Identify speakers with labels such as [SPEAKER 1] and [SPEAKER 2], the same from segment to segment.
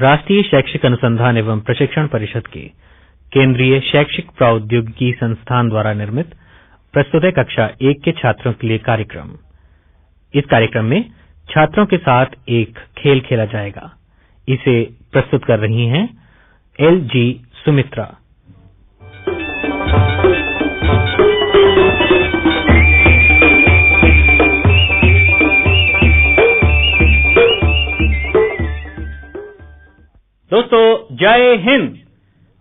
[SPEAKER 1] राष्ट्रीय शैक्षिक अनुसंधान एवं प्रशिक्षण परिषद के केंद्रीय शैक्षिक प्रौद्योगिकी संस्थान द्वारा निर्मित प्रस्तुत कक्षा एक के छात्रों के लिए कार्यक्रम। इस कार्यक्रम में छात्रों के साथ एक खेल खेला जाएगा। इसे प्रस्तुत कर रही हैं एल जी सुमित्रा।
[SPEAKER 2] दोस्तों जय हिंद।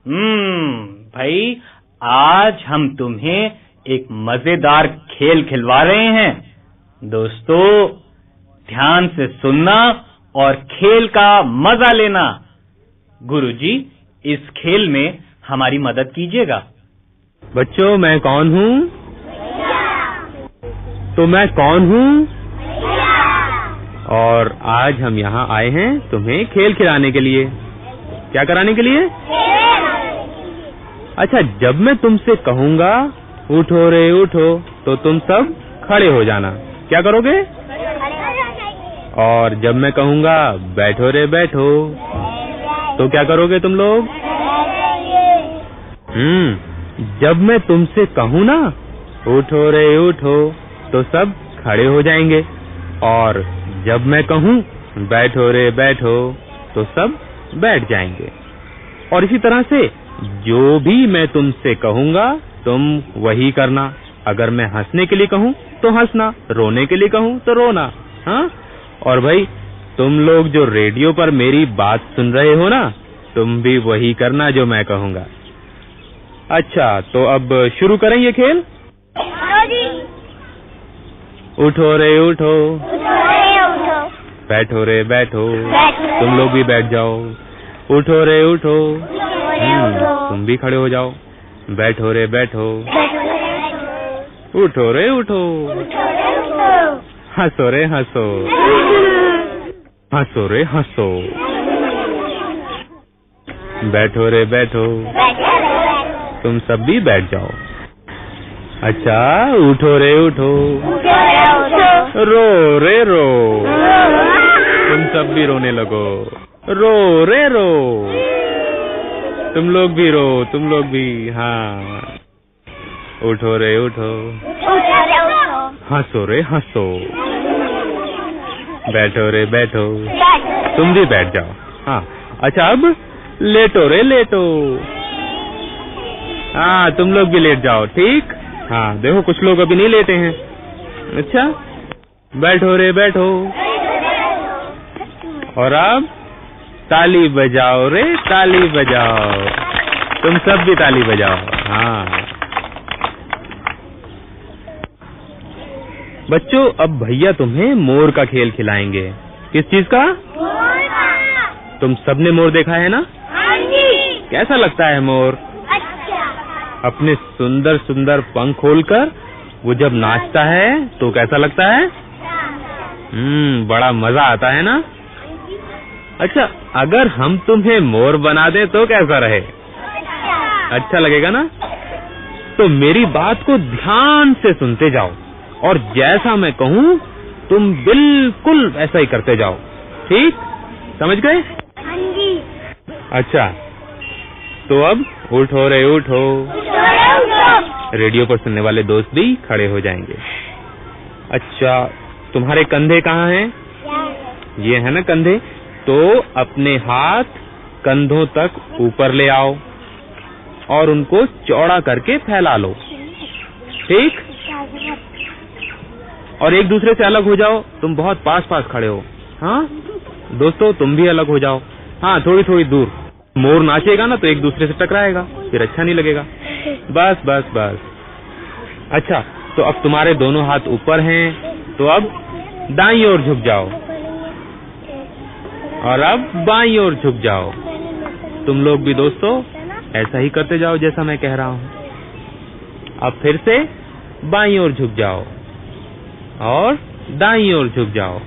[SPEAKER 2] हम्म भाई आज हम तुम्हें एक मज़ेदार खेल खिलवा रहे हैं। दोस्तों ध्यान से सुनना और खेल का मज़ा लेना। गुरुजी इस खेल में हमारी मदद कीजिएगा।
[SPEAKER 3] बच्चों मैं कौन हूँ? तो मैं कौन हूँ? और आज हम यहाँ आए हैं तुम्हें खेल खिलाने के लिए। क्या कराने के लिए? अच्छा जब मैं तुमसे कहूँगा, उठो रे, उठो तो तुम सब खड़े हो जाना। क्या करोगे? और जब मैं कहूँगा, बैठो रे, बैठो तो क्या करोगे तुम लोग? हम्म जब मैं तुमसे कहूँ ना, उठो रे, उठो तो सब खड़े हो जाएँगे। और जब मैं कहूँ, बैठो रे, बैठो तो सब बैठ जाएँगे। और इसी तरह से जो भी मैं तुमसे कहूँगा तुम वही करना। अगर मैं हंसने के लिए कहूँ तो हंसना। रोने के लिए कहूँ तो रोना। हाँ? और भाई तुम लोग जो रेडियो पर मेरी बात सुन रहे हो ना तुम भी वही करना जो मैं कहूँगा। अच्छा तो अब शुरू करें ये खेल? उठो रे उठो। बैठो रे बैठो। तुम लोग भी बैठ जाओ। उठो रे उठो। हम्म, तुम भी खड़े हो जाओ। बैठो रे बैठो। उठो रे उठो। हंसो रे हंसो। हंसो रे हंसो। बैठो रे बैठो। तुम सब भी बैठ जाओ। अच्छा उठो रे उठो। रो रे रो। सब भी रोने लगो। रो, रे रो। तुम लोग भी रो, तुम लोग भी हाँ। उठो रे, उठो। हंसो रे, हंसो। बैठो रे, बैठो। तुम भी बैठ जाओ। हाँ। अच्छा अब लेटो रे, लेटो। हाँ तुम लोग भी लेट जाओ, ठीक? हाँ देखो, कुछ लोग अभी नहीं लेते हैं। अच्छा। बैठो रे, बैठो। और अब ताली बजाओ रे, ताली बजाओ। तुम सब भी ताली बजाओ। हाँ। बच्चों, अब भैया तुम्हें मोर का खेल खिलाएँगे। किस चीज़ का? तुम सबने मोर देखा है ना? कैसा लगता है मोर? अपने सुंदर सुंदर पंख खोलकर वो जब नाचता है तो कैसा लगता है? हम्म बड़ा मज़ा आता है ना? अच्छा अगर हम तुम्हें मोर बना दें तो कैसा रहे? अच्छा लगेगा ना? तो मेरी बात को ध्यान से सुनते जाओ। और जैसा मैं कहूँ तुम बिल्कुल ऐसा ही करते जाओ। ठीक? समझ गए? अच्छा तो अब उठो रे उठो। रेडियो पर सुनने वाले दोस्त भी खड़े हो जाएँगे। अच्छा तुम्हारे कंधे कहाँ हैं? ये है ना कंधे? तो अपने हाथ कंधों तक ऊपर ले आओ और उनको चौड़ा करके फैला लो। ठीक? और एक दूसरे से अलग हो जाओ। तुम बहुत पास पास खड़े हो। हाँ? दोस्तों, तुम भी अलग हो जाओ। हाँ थोड़ी थोड़ी दूर। मोर नाचेगा ना तो एक दूसरे से टकराएगा। फिर अच्छा नहीं लगेगा। बस बस बस। अच्छा तो अब तुम्हारे दोनों हाथ ऊपर हैं तो अब दाई ओर झुक जाओ। और अब बाई ओर झुक जाओ। तुम लोग भी दोस्तों, ऐसा ही करते जाओ जैसा मैं कह रहा हूँ। अब फिर से बाई ओर झुक जाओ और दाई ओर झुक जाओ।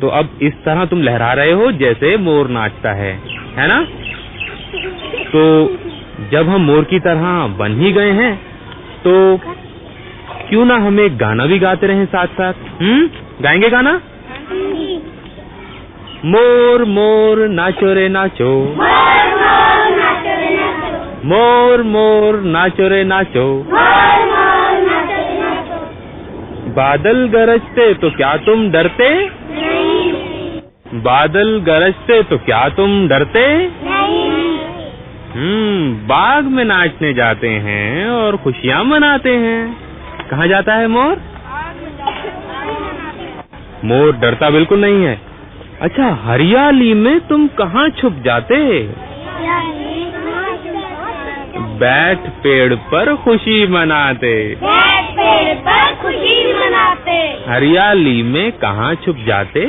[SPEAKER 3] तो अब इस तरह तुम लहरा रहे हो जैसे मोर नाचता है है ना? तो जब हम मोर की तरह बन ही गए हैं तो क्यों ना हम एक गाना भी गाते रहें साथ साथ हम्म? गाएँगे गाना? मोर मोर नाचो रे नाचो। मोर मोर नाचो रे नाचो। बादल गरजते तो क्या तुम डरते? बादल गरजते तो क्या तुम डरते? हम्म बाग में नाचने जाते हैं और खुशियाँ मनाते हैं। कहाँ जाता है मोर? मोर डरता बिल्कुल नहीं है। अच्छा हरियाली में तुम कहाँ छुप जाते? बैठ पेड़ पर खुशी मनाते।
[SPEAKER 4] पेड़ पर खुशी मनाते।
[SPEAKER 3] हरियाली में कहाँ छुप जाते?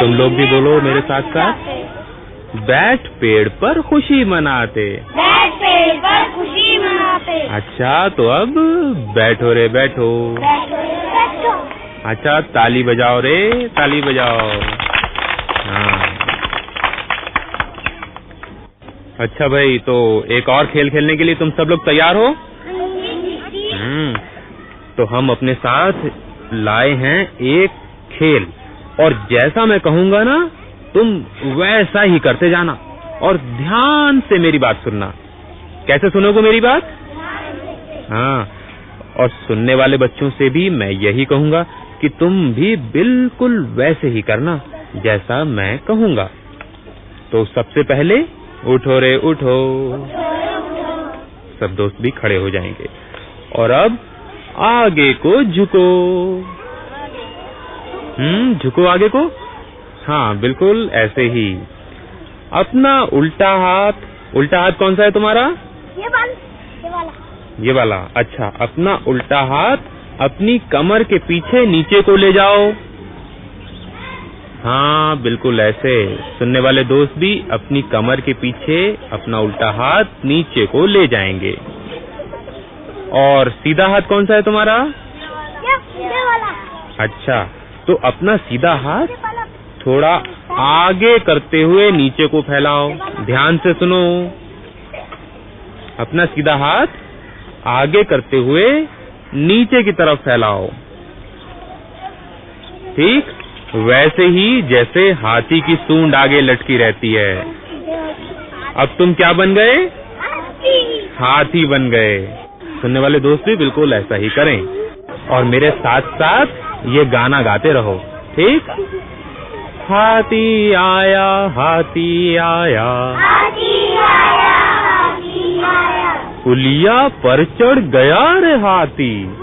[SPEAKER 3] तुम लोग भी बोलो मेरे साथ साथ। बैठ पेड़ पर खुशी मनाते।
[SPEAKER 4] बैठ पेड़ पर खुशी मनाते।
[SPEAKER 3] अच्छा तो अब बैठो रे बैठो।
[SPEAKER 4] बैठो बैठो।
[SPEAKER 3] अच्छा ताली बजाओ रे ताली बजाओ हाँ अच्छा भाई तो एक और खेल खेलने के लिए तुम सब लोग तैयार हो? हम्म तो हम अपने साथ लाए हैं एक खेल। और जैसा मैं कहूँगा ना, तुम वैसा ही करते जाना और ध्यान से मेरी बात सुनना। कैसे सुनोगे मेरी बात? हाँ और सुनने वाले बच्चों से भी मैं यही कहूँगा कि तुम भी बिल्कुल वैसे ही करना जैसा मैं कहूँगा। तो सबसे पहले उठो रे उठो। सब दोस्त भी खड़े हो जाएँगे। और अब आगे को झुको। हम्म झुको आगे को? हाँ बिल्कुल ऐसे ही। अपना उल्टा हाथ उल्टा हाथ कौन सा है तुम्हारा?
[SPEAKER 4] ये वाला ये वाला।
[SPEAKER 3] ये वाला अच्छा। अपना उल्टा हाथ अपनी कमर के पीछे नीचे को ले जाओ। हाँ बिल्कुल ऐसे। सुनने वाले दोस्त भी अपनी कमर के पीछे अपना उल्टा हाथ नीचे को ले जाएँगे। और सीधा हाथ कौन सा है तुम्हारा?
[SPEAKER 4] ये ये वाला।
[SPEAKER 3] अच्छा तो अपना सीधा हाथ थोड़ा आगे करते हुए नीचे को फैलाओ। ध्यान से सुनो। अपना सीधा हाथ आगे करते हुए नीचे की तरफ़ फैलाओ। ठीक? वैसे ही जैसे हाथी की सूंड आगे लटकी रहती है। अब तुम क्या बन गए? हाथी बन गए। सुनने वाले दोस्त भी बिल्कुल ऐसा ही करें। और मेरे साथ साथ ये गाना गाते रहो, ठीक? हाथी आया हाथी आया। पुलिया पर चढ़ गया रे हाथी।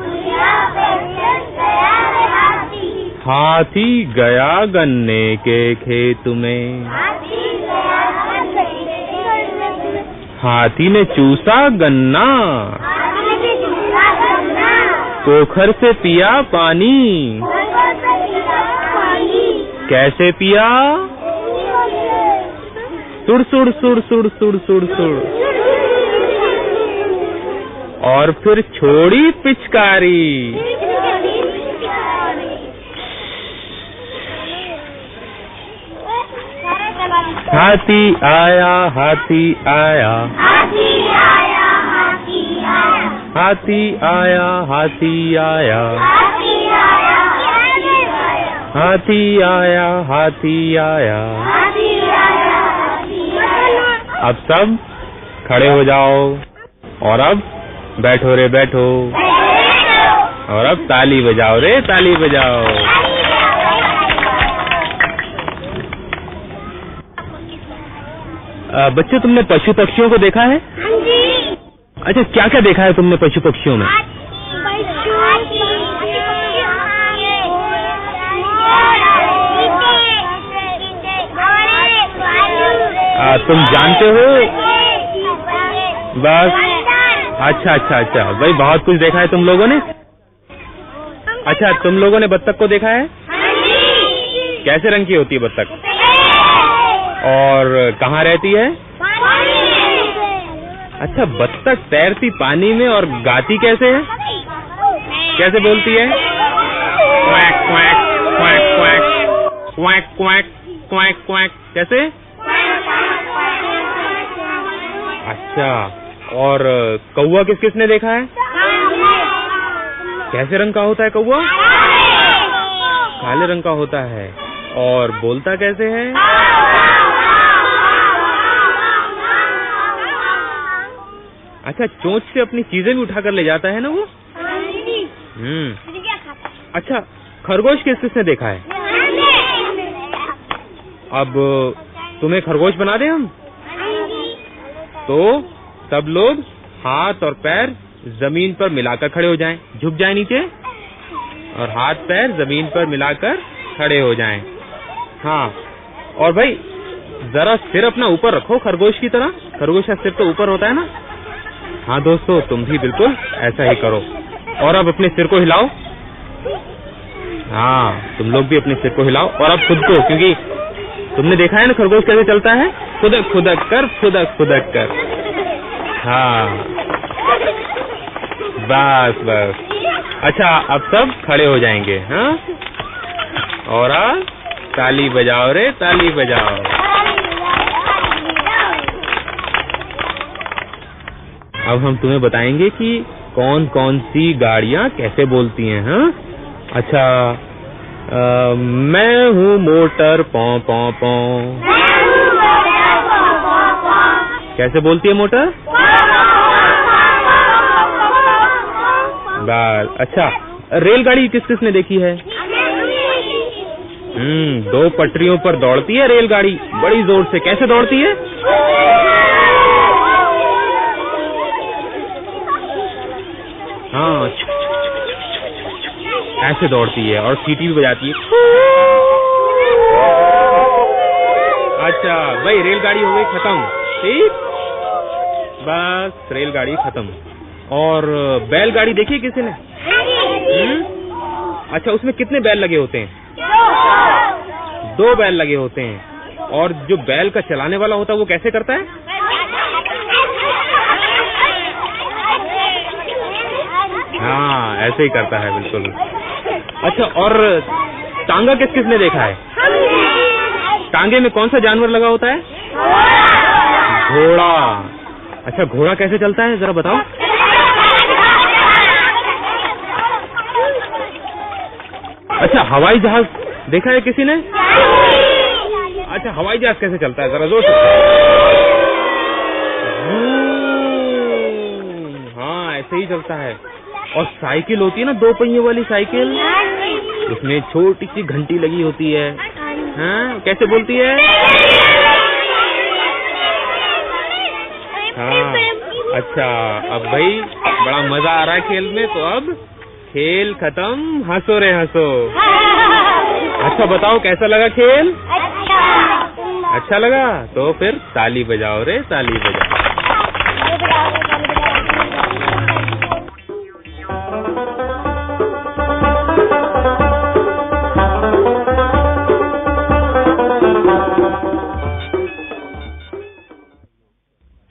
[SPEAKER 4] हाथी
[SPEAKER 3] गया गन्ने के खेत में।
[SPEAKER 4] हाथी
[SPEAKER 3] ने चूसा गन्ना। पोखर से पिया पानी। कैसे पिया? सुर सुर सुर सुर सुर सुर सुर। और फिर छोड़ी पिचकारी। हाथी आया हाथी आया।
[SPEAKER 4] हाथी आया हाथी आया।
[SPEAKER 3] हाथी आया हाथी आया।
[SPEAKER 4] हाथी आया
[SPEAKER 3] हाथी आया अब सब खड़े हो जाओ और अब बैठो रे, बैठो। और अब ताली बजाओ रे, ताली बजाओ। बच्चों तुमने पशु पक्षियों को देखा है?
[SPEAKER 4] हाँ
[SPEAKER 3] अच्छा क्या क्या देखा है तुमने पशु पक्षियों में? आ, तुम जानते हो? बस। अच्छा अच्छा अच्छा। भाई बहुत कुछ देखा है तुम लोगों ने? अच्छा तुम लोगों ने बत्तख को देखा है? कैसे रंग की होती है बत्तख? और कहाँ रहती है? अच्छा बत्तख तैरती पानी में और गाती कैसे है? कैसे बोलती है? Quack quack quack quack quack quack quack quack कैसे? अच्छा और कौवा किस किसने देखा है? कैसे रंग का होता है कौवा? काले रंग का होता है। और बोलता कैसे है? अच्छा चोंच से अपनी चीज़ें भी उठा कर ले जाता है ना वो? हम्म। अच्छा खरगोश किस किसने देखा है? अब तुम्हें खरगोश बना दे हम? तो सब लोग हाथ और पैर ज़मीन पर मिलाकर खड़े हो जाएँ। झुक जाएँ नीचे। और हाथ पैर ज़मीन पर मिलाकर खड़े हो जाएँ। हाँ। और भाई जरा सिर अपना ऊपर रखो खरगोश की तरह। खरगोश का सिर तो ऊपर होता है ना? हाँ दोस्तों, तुम भी बिल्कुल ऐसा ही करो। और अब अपने सिर को हिलाओ। हाँ तुम लोग भी अपने सिर को हिलाओ और अब खुद को, क्योंकि तुमने देखा है ना खरगोश कैसे चलता है? खुदक खुदक कर, खुदक खुदक कर। हाँ। बस बस। अच्छा अब सब खड़े हो जाएँगे हाँ? और ताली बजाओ रे, ताली बजाओ। अब हम तुम्हें बताएँगे कि कौन कौन सी गाड़ियाँ कैसे बोलती हैं हाँ? अच्छा आ, मैं हूँ मोटर पौ पौ पौ। कैसे बोलती है मोटर? बाल अच्छा रेलगाड़ी किस किसने देखी है? हम्म दो पटरियों पर दौड़ती है रेलगाड़ी बड़ी ज़ोर से कैसे दौड़ती हाँ? ऐसे दौड़ती है और सीटी भी बजाती है। अच्छा भाई रेलगाड़ी हो गई खत्म। ठीक? बस रेलगाड़ी खत्म। और बैलगाड़ी देखी किसी ने? हम्म? अच्छा उसमें कितने बैल लगे होते हैं? दो बैल लगे होते हैं। और जो बैल का चलाने वाला होता है वो कैसे करता है? हाँ ऐसे ही करता है बिल्कुल। अच्छा और टांगा किस किसने देखा है? टांगे में कौन सा जानवर लगा होता है? घोड़ा। अच्छा घोड़ा कैसे चलता है जरा बताओ। अच्छा हवाई जहाज़ देखा है किसी ने? अच्छा हवाई जहाज़ कैसे चलता है जरा ज़ोर से हम्म, हाँ ऐसे ही चलता है। और साइकिल होती है ना दो पहिए वाली साइकिल? उसमें छोटी सी घंटी लगी होती है। हाँ कैसे बोलती है? हाँ अच्छा अब भाई बड़ा मज़ा आ रहा है खेल में तो अब खेल खत्म। हंसो रे हंसो। अच्छा बताओ कैसा लगा खेल? अच्छा। लगा? तो फिर ताली बजाओ रे ताली बजाओ।